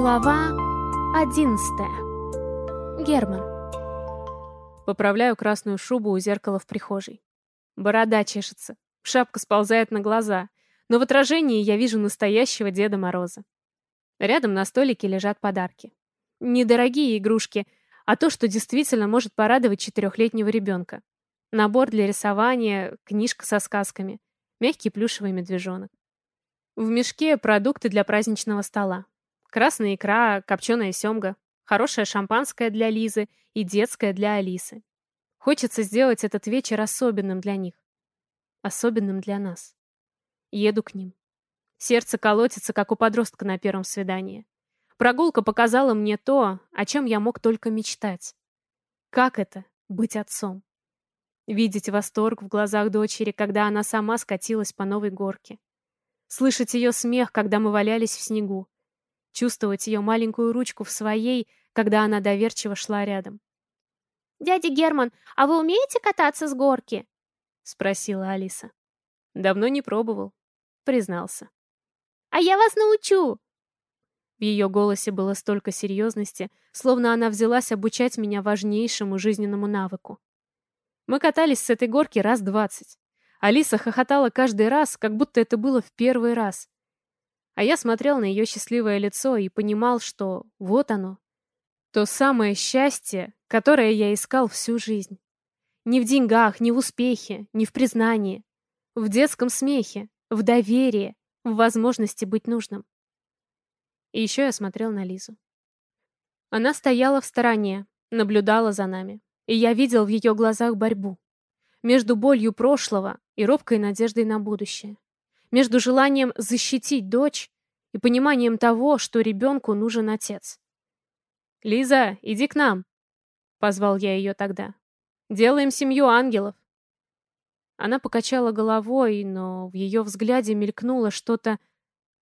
Глава одиннадцатая. Герман. Поправляю красную шубу у зеркала в прихожей. Борода чешется, шапка сползает на глаза, но в отражении я вижу настоящего Деда Мороза. Рядом на столике лежат подарки. Недорогие игрушки, а то, что действительно может порадовать четырехлетнего ребенка. Набор для рисования, книжка со сказками, мягкий плюшевый медвежонок. В мешке продукты для праздничного стола. Красная икра, копченая семга, хорошее шампанское для Лизы и детское для Алисы. Хочется сделать этот вечер особенным для них. Особенным для нас. Еду к ним. Сердце колотится, как у подростка на первом свидании. Прогулка показала мне то, о чем я мог только мечтать. Как это — быть отцом? Видеть восторг в глазах дочери, когда она сама скатилась по новой горке. Слышать ее смех, когда мы валялись в снегу чувствовать ее маленькую ручку в своей, когда она доверчиво шла рядом. «Дядя Герман, а вы умеете кататься с горки?» — спросила Алиса. «Давно не пробовал», — признался. «А я вас научу!» В ее голосе было столько серьезности, словно она взялась обучать меня важнейшему жизненному навыку. Мы катались с этой горки раз двадцать. Алиса хохотала каждый раз, как будто это было в первый раз. А я смотрел на ее счастливое лицо и понимал, что вот оно. То самое счастье, которое я искал всю жизнь. Не в деньгах, не в успехе, не в признании. В детском смехе, в доверии, в возможности быть нужным. И еще я смотрел на Лизу. Она стояла в стороне, наблюдала за нами, и я видел в ее глазах борьбу. Между болью прошлого и робкой надеждой на будущее между желанием защитить дочь и пониманием того, что ребенку нужен отец. «Лиза, иди к нам!» — позвал я ее тогда. «Делаем семью ангелов!» Она покачала головой, но в ее взгляде мелькнуло что-то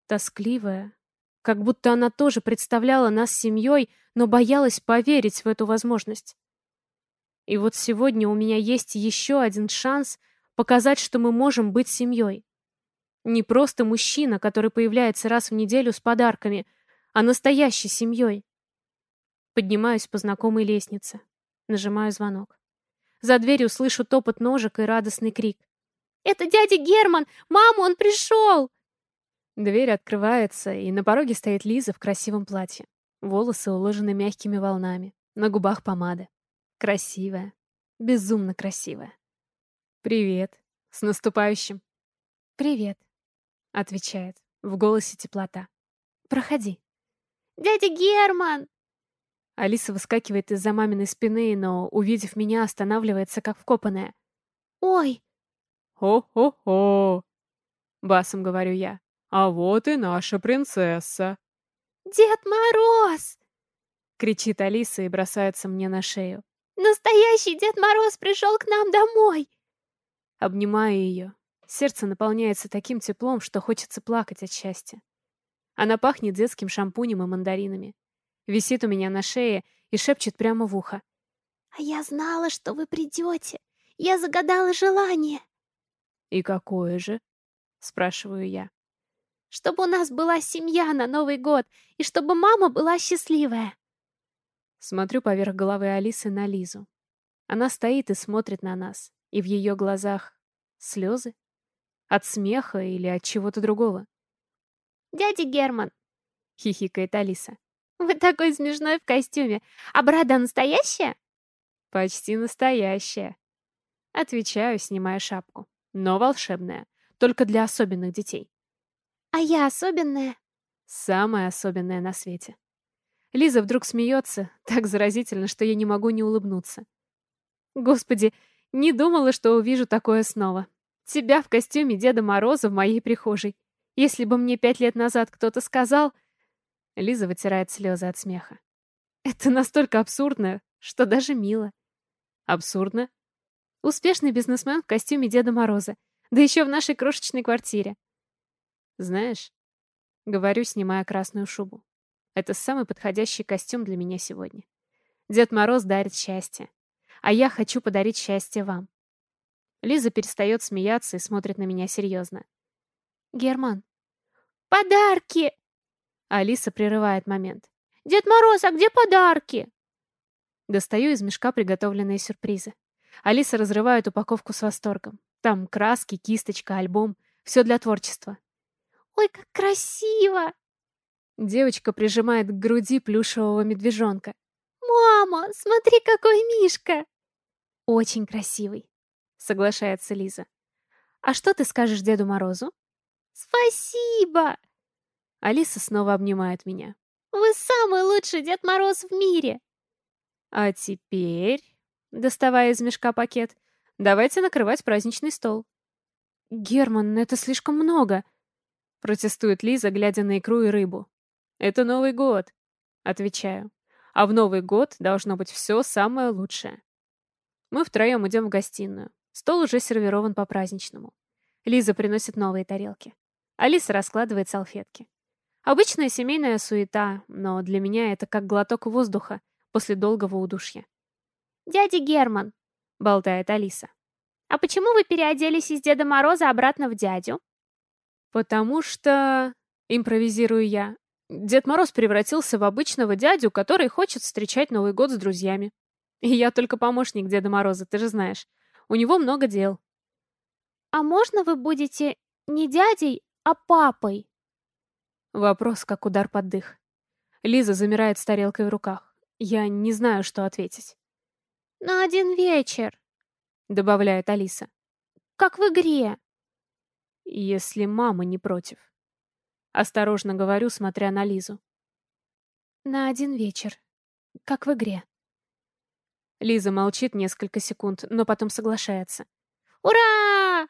тоскливое, как будто она тоже представляла нас семьей, но боялась поверить в эту возможность. И вот сегодня у меня есть еще один шанс показать, что мы можем быть семьей. Не просто мужчина, который появляется раз в неделю с подарками, а настоящей семьей. Поднимаюсь по знакомой лестнице. Нажимаю звонок. За дверью слышу топот ножек и радостный крик. «Это дядя Герман! Мама, он пришел!» Дверь открывается, и на пороге стоит Лиза в красивом платье. Волосы уложены мягкими волнами. На губах помада. Красивая. Безумно красивая. «Привет. С наступающим!» «Привет отвечает. В голосе теплота. «Проходи». «Дядя Герман!» Алиса выскакивает из-за маминой спины, но, увидев меня, останавливается, как вкопанная. «Ой!» «Хо-хо-хо!» Басом говорю я. «А вот и наша принцесса!» «Дед Мороз!» Кричит Алиса и бросается мне на шею. «Настоящий Дед Мороз пришел к нам домой!» Обнимаю ее, Сердце наполняется таким теплом, что хочется плакать от счастья. Она пахнет детским шампунем и мандаринами. Висит у меня на шее и шепчет прямо в ухо. «А я знала, что вы придете. Я загадала желание». «И какое же?» — спрашиваю я. «Чтобы у нас была семья на Новый год, и чтобы мама была счастливая». Смотрю поверх головы Алисы на Лизу. Она стоит и смотрит на нас, и в ее глазах слезы. От смеха или от чего-то другого? «Дядя Герман!» — хихикает Алиса. «Вы такой смешной в костюме. А брада настоящая?» «Почти настоящая». Отвечаю, снимая шапку. Но волшебная. Только для особенных детей. «А я особенная?» Самая особенная на свете. Лиза вдруг смеется, так заразительно, что я не могу не улыбнуться. Господи, не думала, что увижу такое снова. Тебя в костюме Деда Мороза в моей прихожей. Если бы мне пять лет назад кто-то сказал...» Лиза вытирает слезы от смеха. «Это настолько абсурдно, что даже мило». «Абсурдно?» «Успешный бизнесмен в костюме Деда Мороза. Да еще в нашей крошечной квартире». «Знаешь...» — говорю, снимая красную шубу. «Это самый подходящий костюм для меня сегодня. Дед Мороз дарит счастье. А я хочу подарить счастье вам. Лиза перестает смеяться и смотрит на меня серьезно. «Герман». «Подарки!» Алиса прерывает момент. «Дед Мороз, а где подарки?» Достаю из мешка приготовленные сюрпризы. Алиса разрывает упаковку с восторгом. Там краски, кисточка, альбом. Все для творчества. «Ой, как красиво!» Девочка прижимает к груди плюшевого медвежонка. «Мама, смотри, какой мишка!» «Очень красивый», — соглашается Лиза. «А что ты скажешь Деду Морозу?» «Спасибо!» Алиса снова обнимает меня. «Вы самый лучший Дед Мороз в мире!» «А теперь...» Доставая из мешка пакет. «Давайте накрывать праздничный стол». «Герман, это слишком много!» Протестует Лиза, глядя на икру и рыбу. «Это Новый год», — отвечаю. «А в Новый год должно быть все самое лучшее». Мы втроем идем в гостиную. Стол уже сервирован по-праздничному. Лиза приносит новые тарелки. Алиса раскладывает салфетки. Обычная семейная суета, но для меня это как глоток воздуха после долгого удушья. «Дядя Герман», — болтает Алиса, «а почему вы переоделись из Деда Мороза обратно в дядю?» «Потому что...» — импровизирую я. Дед Мороз превратился в обычного дядю, который хочет встречать Новый год с друзьями. И я только помощник Деда Мороза, ты же знаешь. У него много дел. «А можно вы будете не дядей, а папой?» Вопрос как удар под дых. Лиза замирает с тарелкой в руках. Я не знаю, что ответить. «На один вечер», — добавляет Алиса. «Как в игре». «Если мама не против». Осторожно говорю, смотря на Лизу. «На один вечер. Как в игре». Лиза молчит несколько секунд, но потом соглашается. «Ура!»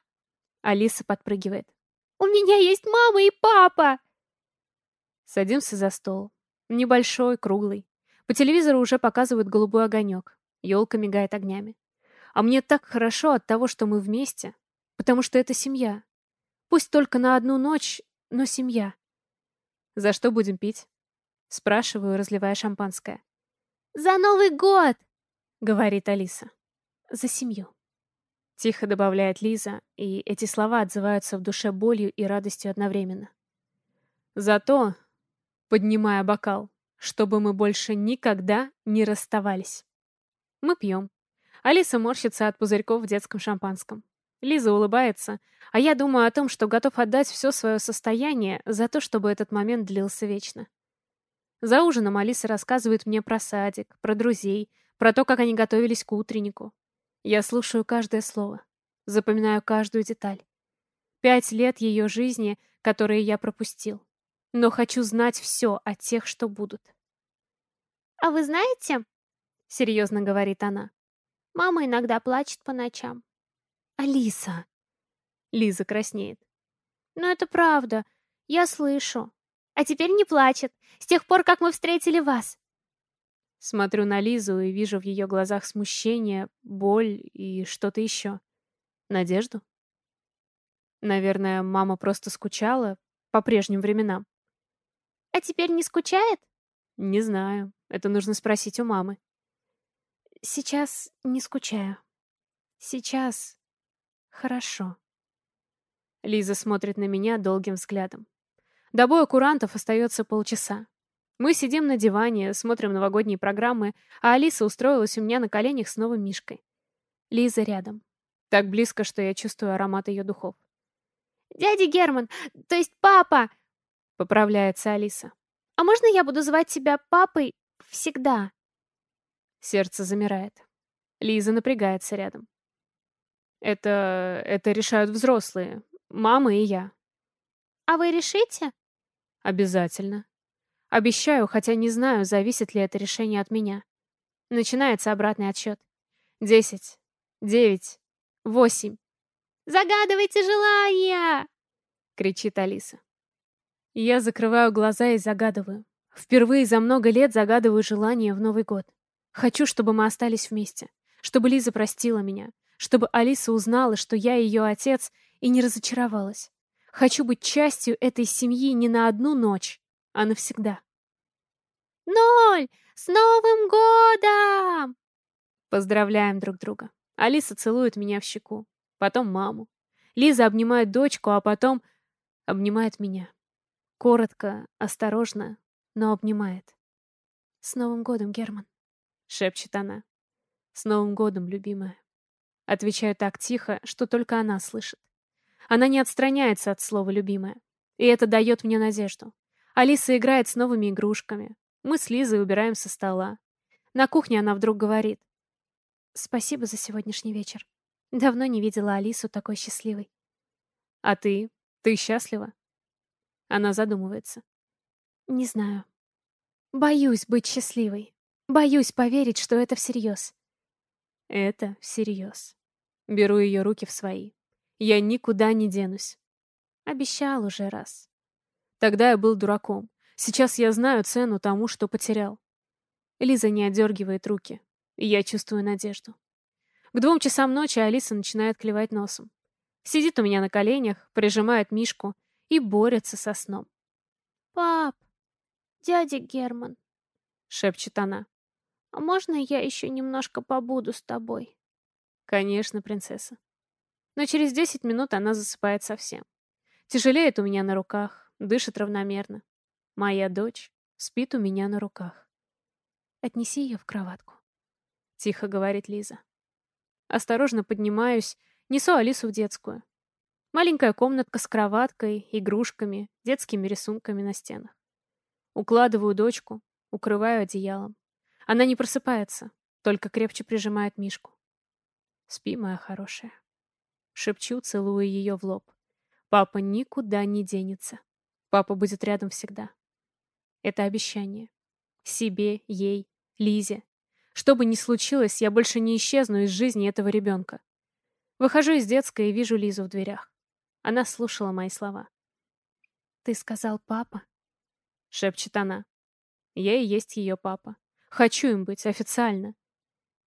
Алиса подпрыгивает. «У меня есть мама и папа!» Садимся за стол. Небольшой, круглый. По телевизору уже показывают голубой огонек. Елка мигает огнями. А мне так хорошо от того, что мы вместе. Потому что это семья. Пусть только на одну ночь, но семья. За что будем пить? Спрашиваю, разливая шампанское. «За Новый год!» — говорит Алиса. «За семью». Тихо добавляет Лиза, и эти слова отзываются в душе болью и радостью одновременно. Зато, поднимая бокал, чтобы мы больше никогда не расставались. Мы пьем. Алиса морщится от пузырьков в детском шампанском. Лиза улыбается, а я думаю о том, что готов отдать все свое состояние за то, чтобы этот момент длился вечно. За ужином Алиса рассказывает мне про садик, про друзей, про то, как они готовились к утреннику. Я слушаю каждое слово, запоминаю каждую деталь. Пять лет ее жизни, которые я пропустил. Но хочу знать все о тех, что будут. «А вы знаете, — серьезно говорит она, — мама иногда плачет по ночам». «Алиса!» Лиза краснеет. «Но это правда. Я слышу. А теперь не плачет. С тех пор, как мы встретили вас. Смотрю на Лизу и вижу в ее глазах смущение, боль и что-то еще. Надежду? Наверное, мама просто скучала по прежним временам. А теперь не скучает? Не знаю. Это нужно спросить у мамы. Сейчас не скучаю. Сейчас хорошо. Лиза смотрит на меня долгим взглядом. До боя курантов остается полчаса. Мы сидим на диване, смотрим новогодние программы, а Алиса устроилась у меня на коленях с новым Мишкой. Лиза рядом. Так близко, что я чувствую аромат ее духов. «Дядя Герман, то есть папа!» — поправляется Алиса. «А можно я буду звать тебя папой всегда?» Сердце замирает. Лиза напрягается рядом. «Это... это решают взрослые. Мама и я». «А вы решите?» «Обязательно», Обещаю, хотя не знаю, зависит ли это решение от меня. Начинается обратный отсчет. Десять. Девять. Восемь. «Загадывайте желания!» — кричит Алиса. Я закрываю глаза и загадываю. Впервые за много лет загадываю желание в Новый год. Хочу, чтобы мы остались вместе. Чтобы Лиза простила меня. Чтобы Алиса узнала, что я ее отец, и не разочаровалась. Хочу быть частью этой семьи не на одну ночь, а навсегда. Ноль! С Новым годом! Поздравляем друг друга. Алиса целует меня в щеку, потом маму. Лиза обнимает дочку, а потом обнимает меня. Коротко, осторожно, но обнимает. «С Новым годом, Герман!» — шепчет она. «С Новым годом, любимая!» Отвечаю так тихо, что только она слышит. Она не отстраняется от слова «любимая». И это дает мне надежду. Алиса играет с новыми игрушками. Мы с Лизой убираем со стола. На кухне она вдруг говорит. «Спасибо за сегодняшний вечер. Давно не видела Алису такой счастливой». «А ты? Ты счастлива?» Она задумывается. «Не знаю. Боюсь быть счастливой. Боюсь поверить, что это всерьез». «Это всерьез». Беру ее руки в свои. Я никуда не денусь. Обещал уже раз. Тогда я был дураком. Сейчас я знаю цену тому, что потерял. Лиза не отдергивает руки, и я чувствую надежду. К двум часам ночи Алиса начинает клевать носом. Сидит у меня на коленях, прижимает Мишку и борется со сном. «Пап, дядя Герман», — шепчет она. «А можно я еще немножко побуду с тобой?» «Конечно, принцесса». Но через десять минут она засыпает совсем. Тяжелеет у меня на руках, дышит равномерно. Моя дочь спит у меня на руках. Отнеси ее в кроватку. Тихо говорит Лиза. Осторожно поднимаюсь, несу Алису в детскую. Маленькая комнатка с кроваткой, игрушками, детскими рисунками на стенах. Укладываю дочку, укрываю одеялом. Она не просыпается, только крепче прижимает Мишку. Спи, моя хорошая. Шепчу, целуя ее в лоб. Папа никуда не денется. Папа будет рядом всегда. Это обещание. Себе, ей, Лизе. Что бы ни случилось, я больше не исчезну из жизни этого ребенка. Выхожу из детской и вижу Лизу в дверях. Она слушала мои слова. «Ты сказал папа?» — шепчет она. Я и есть ее папа. Хочу им быть официально.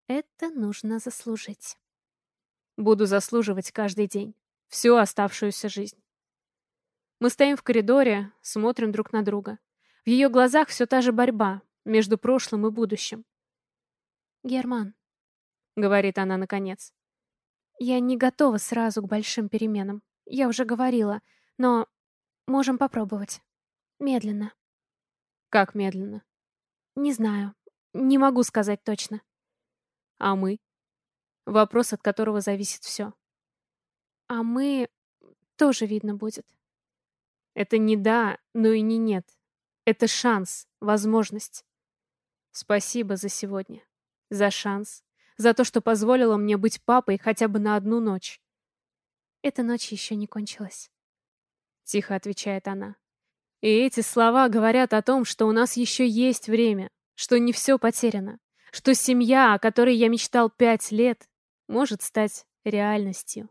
Это нужно заслужить. Буду заслуживать каждый день. Всю оставшуюся жизнь. Мы стоим в коридоре, смотрим друг на друга. В ее глазах все та же борьба между прошлым и будущим. «Герман», — говорит она наконец, — «я не готова сразу к большим переменам. Я уже говорила, но можем попробовать. Медленно. Как медленно? Не знаю. Не могу сказать точно. А мы? Вопрос, от которого зависит все. А мы... тоже видно будет. Это не да, но и не нет. Это шанс, возможность. Спасибо за сегодня. За шанс. За то, что позволило мне быть папой хотя бы на одну ночь. Эта ночь еще не кончилась. Тихо отвечает она. И эти слова говорят о том, что у нас еще есть время, что не все потеряно, что семья, о которой я мечтал пять лет, может стать реальностью.